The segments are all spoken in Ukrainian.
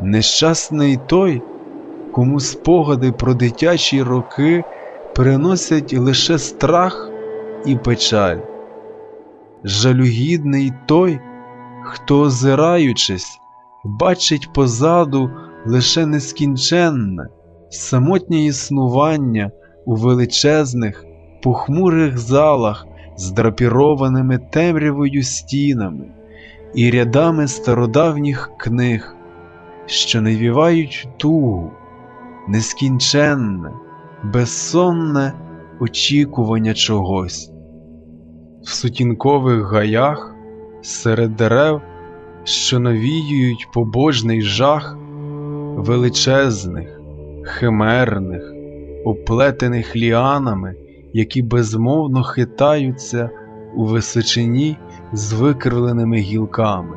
Нещасний той, кому спогади про дитячі роки приносять лише страх і печаль. Жалюгідний той, хто, озираючись, бачить позаду лише нескінченне, самотнє існування у величезних, похмурих залах з драпірованими темрявою стінами і рядами стародавніх книг, що навівають тугу, нескінченне, безсонне очікування чогось. В сутінкових гаях серед дерев, що навіюють побожний жах величезних, химерних, оплетених ліанами, які безмовно хитаються у височині з викривленими гілками.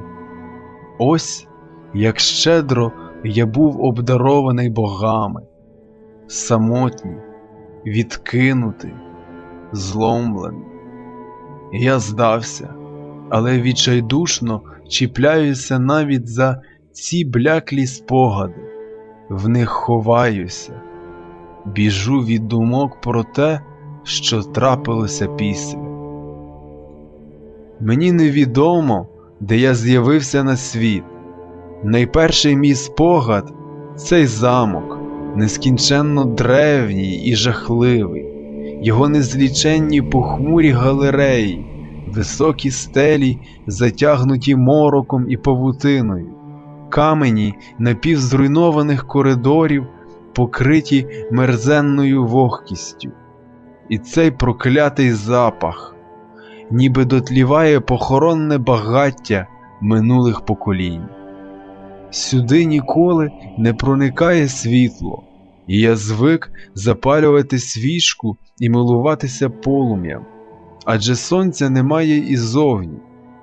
Ось як щедро я був обдарований богами, самотній, відкинутий, зломлений. Я здався, але відчайдушно чіпляюся навіть за ці бляклі спогади, в них ховаюся, біжу від думок про те, що трапилося після. Мені невідомо, де я з'явився на світ. Найперший мій спогад цей замок, нескінченно древній і жахливий, його незліченні похмурі галереї, високі стелі, затягнуті мороком і павутиною, камені напівзруйнованих коридорів, покриті мерзенною вогкістю. І цей проклятий запах, ніби дотліває похоронне багаття минулих поколінь. Сюди ніколи не проникає світло, і я звик запалювати свічку і милуватися полум'ям. Адже сонця немає і зовні.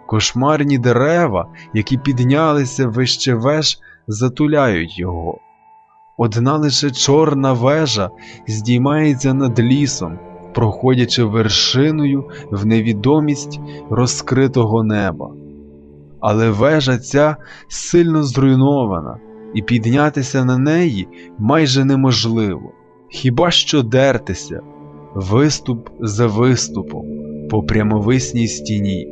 Кошмарні дерева, які піднялися вище веж, затуляють його. Одна лише чорна вежа здіймається над лісом, проходячи вершиною в невідомість розкритого неба. Але вежа ця сильно зруйнована, і піднятися на неї майже неможливо, хіба що дертися, виступ за виступом по прямовисній стіні.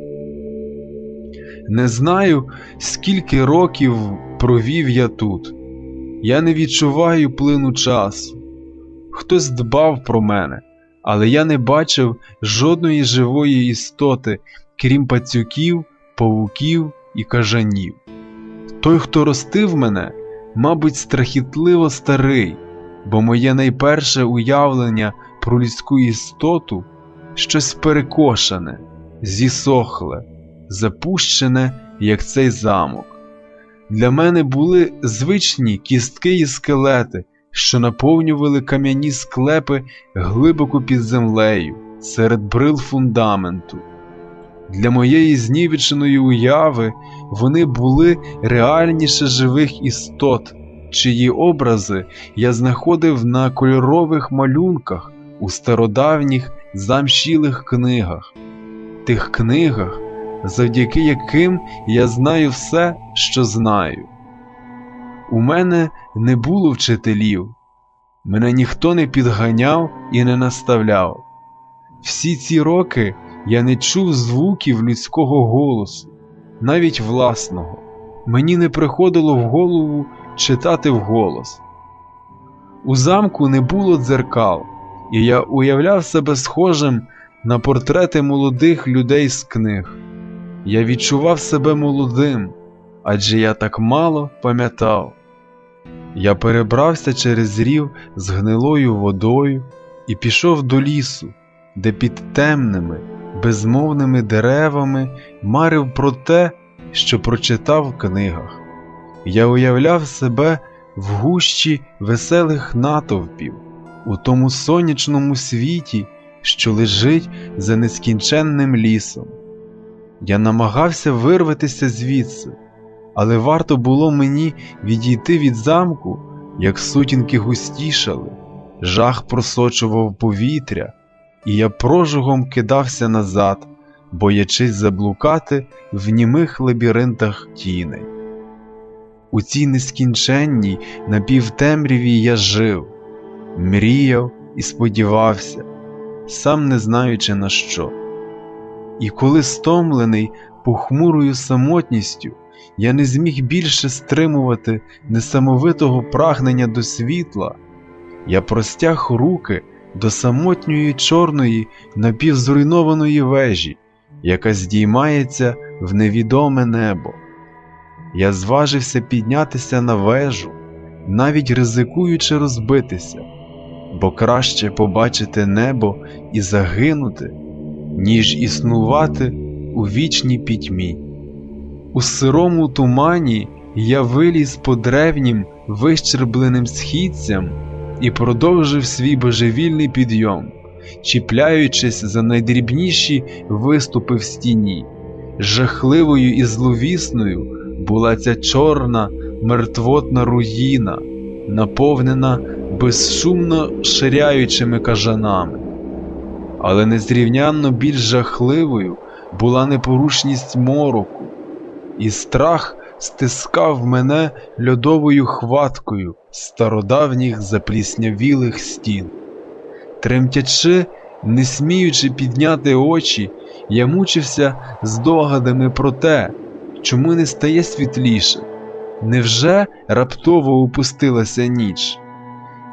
Не знаю, скільки років провів я тут. Я не відчуваю плину часу. Хтось дбав про мене, але я не бачив жодної живої істоти, крім пацюків, павуків і кажанів. Той, хто ростив мене, мабуть, страхітливо старий, бо моє найперше уявлення про людську істоту щось перекошене, зісохле, запущене, як цей замок. Для мене були звичні кістки і скелети, що наповнювали кам'яні склепи глибоко під землею, серед брил фундаменту. Для моєї знівеченої уяви вони були реальніше живих істот, чиї образи я знаходив на кольорових малюнках у стародавніх замшілих книгах, тих книгах, завдяки яким я знаю все, що знаю. У мене не було вчителів, мене ніхто не підганяв і не наставляв. Всі ці роки я не чув звуків людського голосу, навіть власного. Мені не приходило в голову читати вголос. У замку не було дзеркал, і я уявляв себе схожим на портрети молодих людей з книг. Я відчував себе молодим, адже я так мало пам'ятав. Я перебрався через рів з гнилою водою і пішов до лісу, де під темними, безмовними деревами марив про те, що прочитав в книгах. Я уявляв себе в гущі веселих натовпів, у тому сонячному світі, що лежить за нескінченним лісом. Я намагався вирватися звідси, але варто було мені відійти від замку, як сутінки густішали, жах просочував повітря, і я прожугом кидався назад, боячись заблукати в німих лабіринтах тіней. У цій нескінченній напівтемряві я жив, мріяв і сподівався, сам не знаючи на що. І коли стомлений похмурою самотністю, я не зміг більше стримувати несамовитого прагнення до світла, я простяг руки до самотньої чорної напівзруйнованої вежі, яка здіймається в невідоме небо. Я зважився піднятися на вежу, навіть ризикуючи розбитися, бо краще побачити небо і загинути, ніж існувати у вічній пітьмі. У сирому тумані я виліз по древнім вищербленим східцям і продовжив свій божевільний підйом, чіпляючись за найдрібніші виступи в стіні. Жахливою і зловісною була ця чорна мертвотна руїна, наповнена безшумно ширяючими кажанами. Але незрівнянно більш жахливою була непорушність мороку, і страх стискав мене льодовою хваткою стародавніх запліснявілих стін. Тремтячи, не сміючи підняти очі, я мучився здогадами про те, чому не стає світліше. Невже раптово опустилася ніч?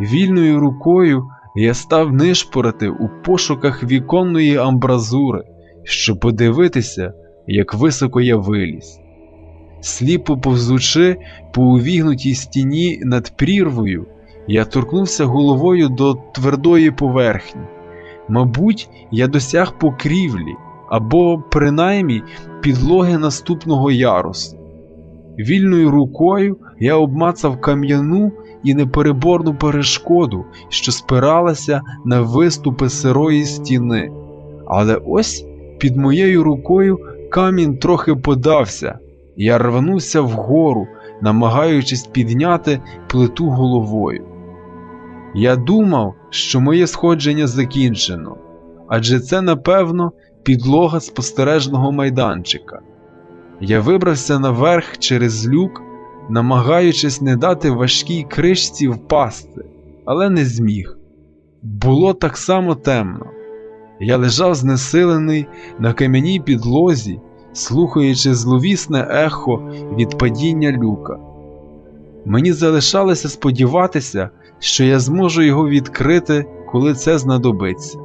Вільною рукою я став нишпорити у пошуках віконної амбразури, щоб подивитися, як високо я виліз. Сліпо повзучи по увігнутій стіні над прірвою, я торкнувся головою до твердої поверхні. Мабуть, я досяг покрівлі або, принаймні, підлоги наступного ярусу. Вільною рукою я обмацав кам'яну і непереборну перешкоду, що спиралася на виступи сирої стіни. Але ось під моєю рукою камінь трохи подався, я рванувся вгору, намагаючись підняти плиту головою. Я думав, що моє сходження закінчено, адже це, напевно, підлога спостережного майданчика. Я вибрався наверх через люк, намагаючись не дати важкій кришці впасти, але не зміг. Було так само темно. Я лежав знесилений на кам'яній підлозі, слухаючи зловісне ехо від падіння люка. Мені залишалося сподіватися, що я зможу його відкрити, коли це знадобиться.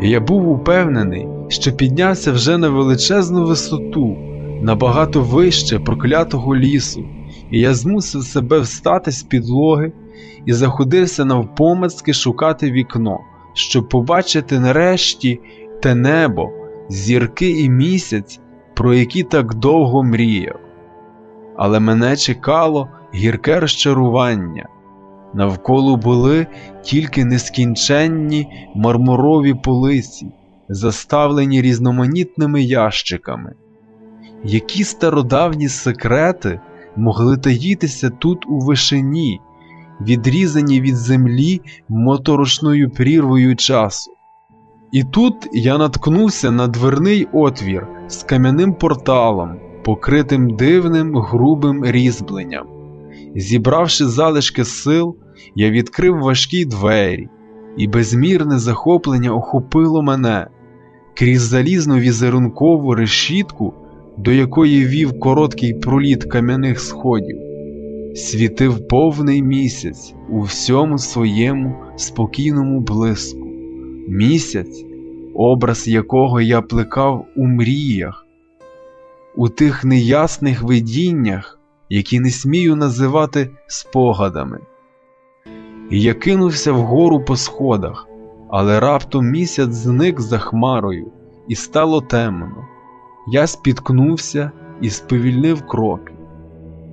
Я був упевнений, що піднявся вже на величезну висоту, набагато вище проклятого лісу, і я змусив себе встати з підлоги і заходився навпомацьки шукати вікно, щоб побачити нарешті те небо, зірки і місяць, про які так довго мріяв. Але мене чекало гірке розчарування. Навколо були тільки нескінченні мармурові полиці, заставлені різноманітними ящиками. Які стародавні секрети могли таїтися тут у вишині, відрізані від землі моторошною прірвою часу? І тут я наткнувся на дверний отвір з кам'яним порталом, покритим дивним грубим різьбленням. Зібравши залишки сил, я відкрив важкі двері, і безмірне захоплення охопило мене крізь залізну візерункову решітку, до якої вів короткий проліт кам'яних сходів, світив повний місяць у всьому своєму спокійному блиску. Місяць, образ якого я плекав у мріях, у тих неясних видіннях які не смію називати спогадами. І я кинувся вгору по сходах, але раптом місяць зник за хмарою, і стало темно. Я спіткнувся і сповільнив кроки.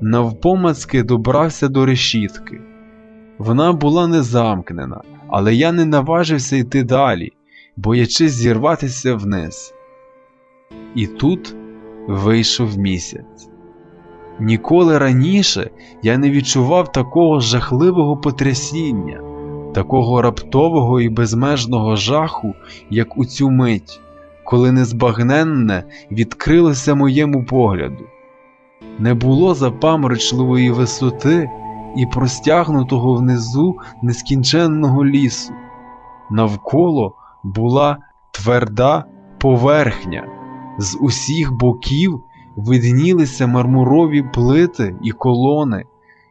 Навпомацки добрався до решітки. Вона була не замкнена, але я не наважився йти далі, боячись зірватися вниз. І тут вийшов місяць. Ніколи раніше я не відчував такого жахливого потрясіння, такого раптового і безмежного жаху, як у цю мить, коли незбагненне відкрилося моєму погляду. не було запаморочливої висоти і простягнутого внизу нескінченного лісу. Навколо була тверда поверхня, з усіх боків виднілися мармурові плити і колони.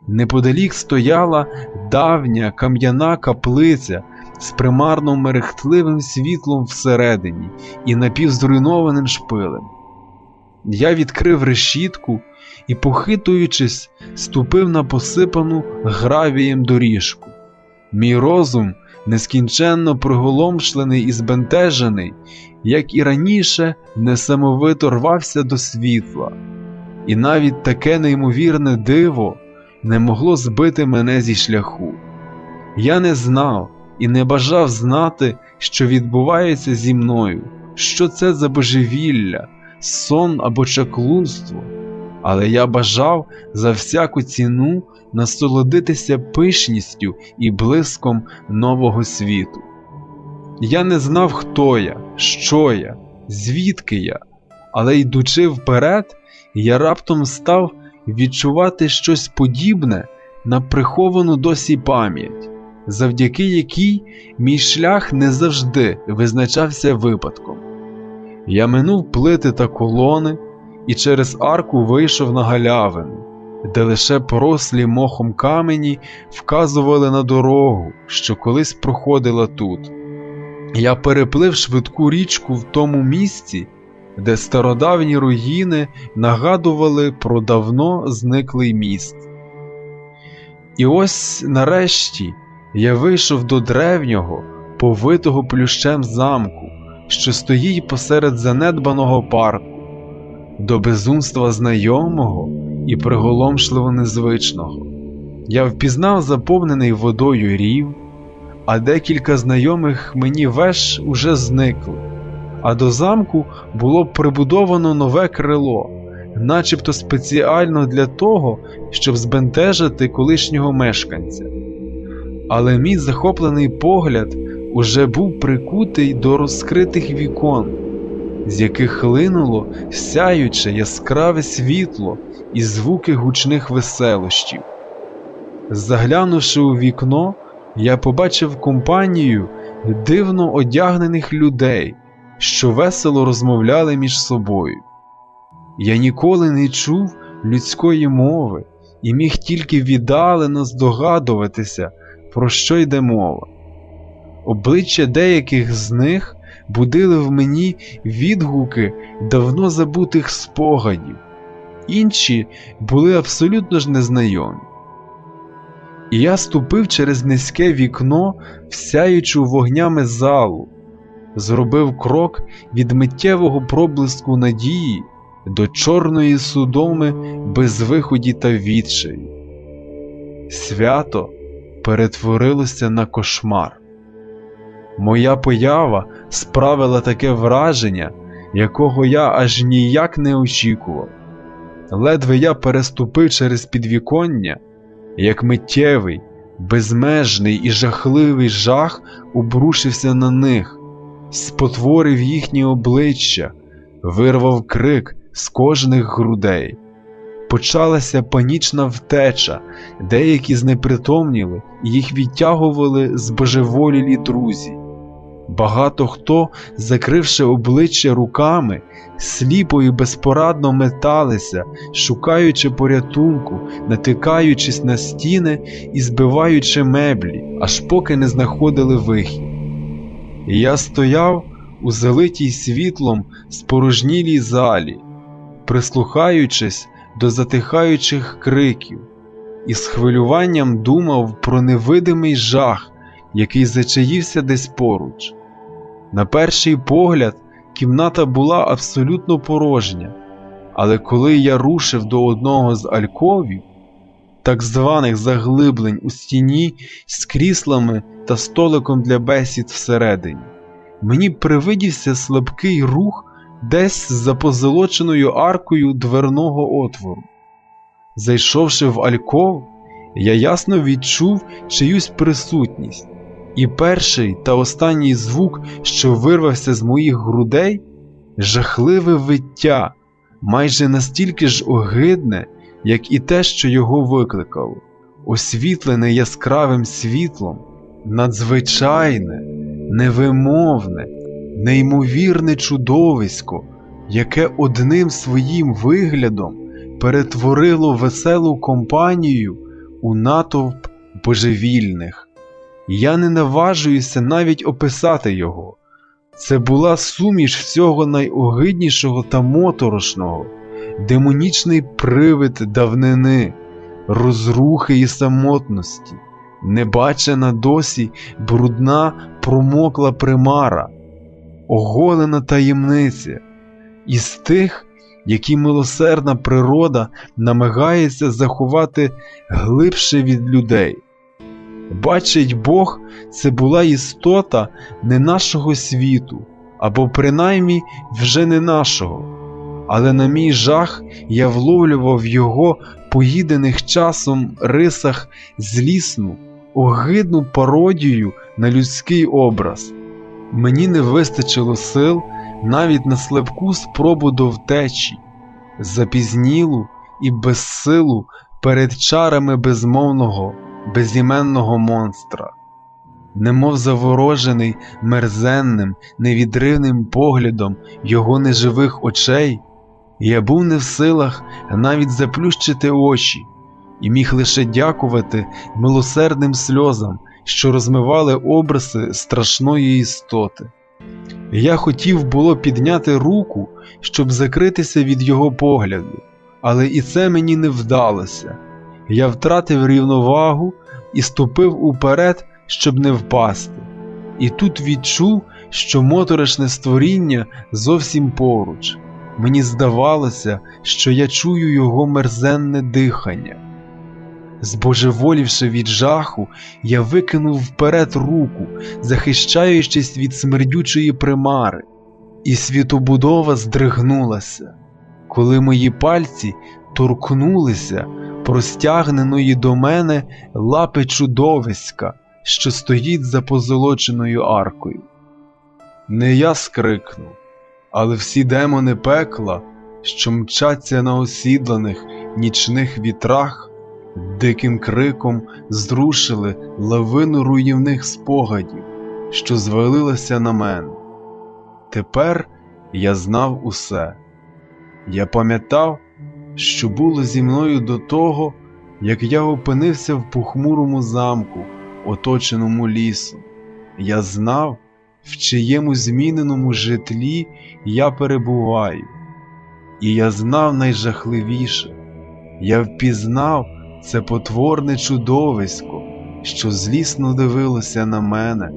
Неподалік стояла давня кам'яна каплиця з примарно мерехтливим світлом всередині і напівзруйнованим шпилем. Я відкрив решітку і, похитуючись, ступив на посипану гравієм доріжку. Мій розум, нескінченно приголомшлений і збентежений, як і раніше, несамовито рвався до світла, і навіть таке неймовірне диво не могло збити мене зі шляху. Я не знав і не бажав знати, що відбувається зі мною, що це за божевілля, сон або чаклунство, але я бажав за всяку ціну насолодитися пишністю і блиском нового світу. Я не знав, хто я, що я, звідки я, але йдучи вперед, я раптом став відчувати щось подібне на приховану досі пам'ять, завдяки якій мій шлях не завжди визначався випадком. Я минув плити та колони і через арку вийшов на галявину, де лише порослі мохом камені вказували на дорогу, що колись проходила тут. Я переплив швидку річку в тому місці, де стародавні руїни нагадували про давно зниклий міст. І ось нарешті я вийшов до древнього, повитого плющем замку, що стоїть посеред занедбаного парку, до безумства знайомого і приголомшливо незвичного. Я впізнав заповнений водою рів, а декілька знайомих мені веж уже зникли а до замку було прибудовано нове крило, начебто спеціально для того, щоб збентежити колишнього мешканця. Але мій захоплений погляд уже був прикутий до розкритих вікон, з яких хлинуло сяюче яскраве світло і звуки гучних веселощів. Заглянувши у вікно, я побачив компанію дивно одягнених людей що весело розмовляли між собою. Я ніколи не чув людської мови і міг тільки віддалено здогадуватися, про що йде мова. Обличчя деяких з них будили в мені відгуки давно забутих спогадів, інші були абсолютно ж незнайомі. І я ступив через низьке вікно, всяючу вогнями залу, зробив крок від миттєвого проблиску надії до чорної судоми без виході та відчаю. Свято перетворилося на кошмар. Моя поява справила таке враження, якого я аж ніяк не очікував. Ледве я переступив через підвіконня, як миттєвий, безмежний і жахливий жах обрушився на них, спотворив їхні обличчя, вирвав крик з кожних грудей. Почалася панічна втеча, деякі знепритомніли, їх відтягували збожеволілі друзі. Багато хто, закривши обличчя руками, сліпо і безпорадно металися, шукаючи порятунку, натикаючись на стіни і збиваючи меблі, аж поки не знаходили вихід. І я стояв у залитій світлом спорожнілій залі, прислухаючись до затихаючих криків, і з хвилюванням думав про невидимий жах, який зачаївся десь поруч. На перший погляд, кімната була абсолютно порожня, але коли я рушив до одного з альковів, так званих заглиблень у стіні з кріслами та столиком для бесід всередині. Мені привидівся слабкий рух десь за позолоченою аркою дверного отвору. Зайшовши в альков, я ясно відчув чиюсь присутність, і перший та останній звук, що вирвався з моїх грудей, жахливе виття, майже настільки ж огидне, як і те, що його викликало, освітлене яскравим світлом, надзвичайне, невимовне, неймовірне чудовисько, яке одним своїм виглядом перетворило веселу компанію у натовп божевільних. Я не наважуюся навіть описати його. Це була суміш всього найогиднішого та моторошного, демонічний привид давнини, розрухи і самотності, небачена досі брудна промокла примара, оголена таємниця, із тих, які милосердна природа намагається заховати глибше від людей. Бачить Бог, це була істота не нашого світу, або принаймні вже не нашого, але на мій жах я вловлював його поїдених часом рисах злісну, огидну пародію на людський образ. Мені не вистачило сил навіть на слабку спробу до втечі, запізнілу і безсилу перед чарами безмовного безіменного монстра, немов заворожений мерзенним, невідривним поглядом його неживих очей, я був не в силах навіть заплющити очі і міг лише дякувати милосердним сльозам, що розмивали образи страшної істоти. Я хотів було підняти руку, щоб закритися від його погляду, але і це мені не вдалося. Я втратив рівновагу і ступив уперед, щоб не впасти. І тут відчув, що моторошне створіння зовсім поруч. Мені здавалося, що я чую його мерзенне дихання. Збожеволівши від жаху, я викинув вперед руку, захищаючись від смердючої примари, і світобудова здригнулася, коли мої пальці торкнулися простягненої до мене лапи чудовиська, що стоїть за позолоченою аркою. Не я скрикнув, але всі демони пекла, що мчаться на осідланих нічних вітрах, диким криком зрушили лавину руйнівних спогадів, що звалилася на мене. Тепер я знав усе. Я пам'ятав, що було зі мною до того, як я опинився в похмурому замку, оточеному лісом. Я знав, в чиєму зміненому житлі я перебуваю, і я знав найжахливіше, я впізнав це потворне чудовисько, що злісно дивилося на мене,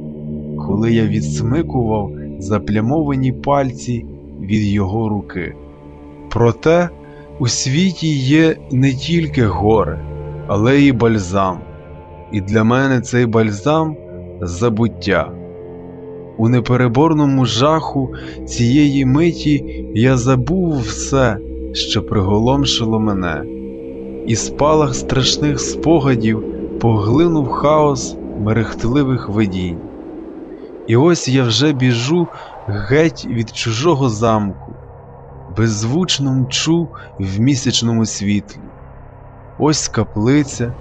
коли я відсмикував заплямовані пальці від його руки. Проте у світі є не тільки горе, але й бальзам, і для мене цей бальзам забуття. У непереборному жаху цієї миті я забув все, що приголомшило мене, і спалах страшних спогадів поглинув хаос мерехтливих видінь. І ось я вже біжу геть від чужого замку, беззвучно мчу в місячному світлі. Ось каплиця,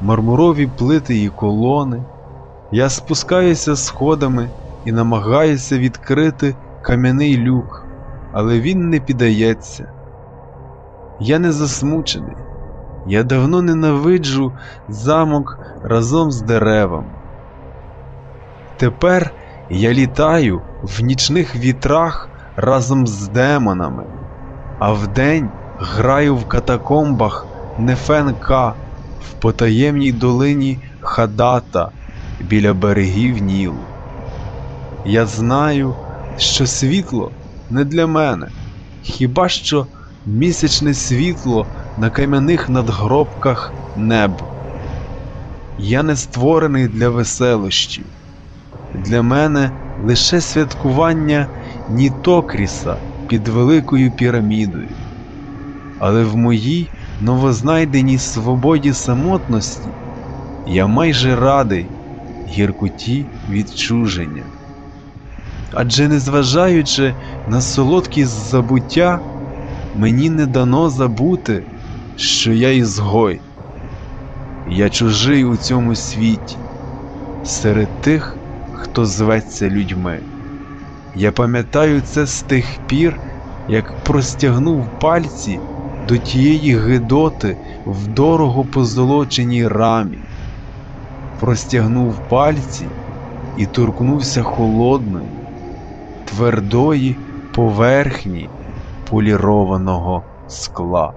мармурові плити і колони. Я спускаюся сходами і намагаюся відкрити кам'яний люк, але він не піддається. Я не засмучений, я давно ненавиджу замок разом з деревами. Тепер я літаю в нічних вітрах разом з демонами, а вдень граю в катакомбах Нефенка в потаємній долині Хадата біля берегів Нілу. Я знаю, що світло не для мене, хіба що місячне світло на кам'яних надгробках неб. Я не створений для веселощів. Для мене лише святкування Нітокріса під Великою пірамідою. Але в моїй новознайденій свободі самотності я майже радий гіркоті відчуження. Адже незважаючи на солодкість забуття, мені не дано забути що я ізгой, я чужий у цьому світі, серед тих, хто зветься людьми. Я пам'ятаю це з тих пір, як простягнув пальці до тієї гидоти в дорого позолоченій рамі, простягнув пальці і торкнувся холодної, твердої поверхні полірованого скла.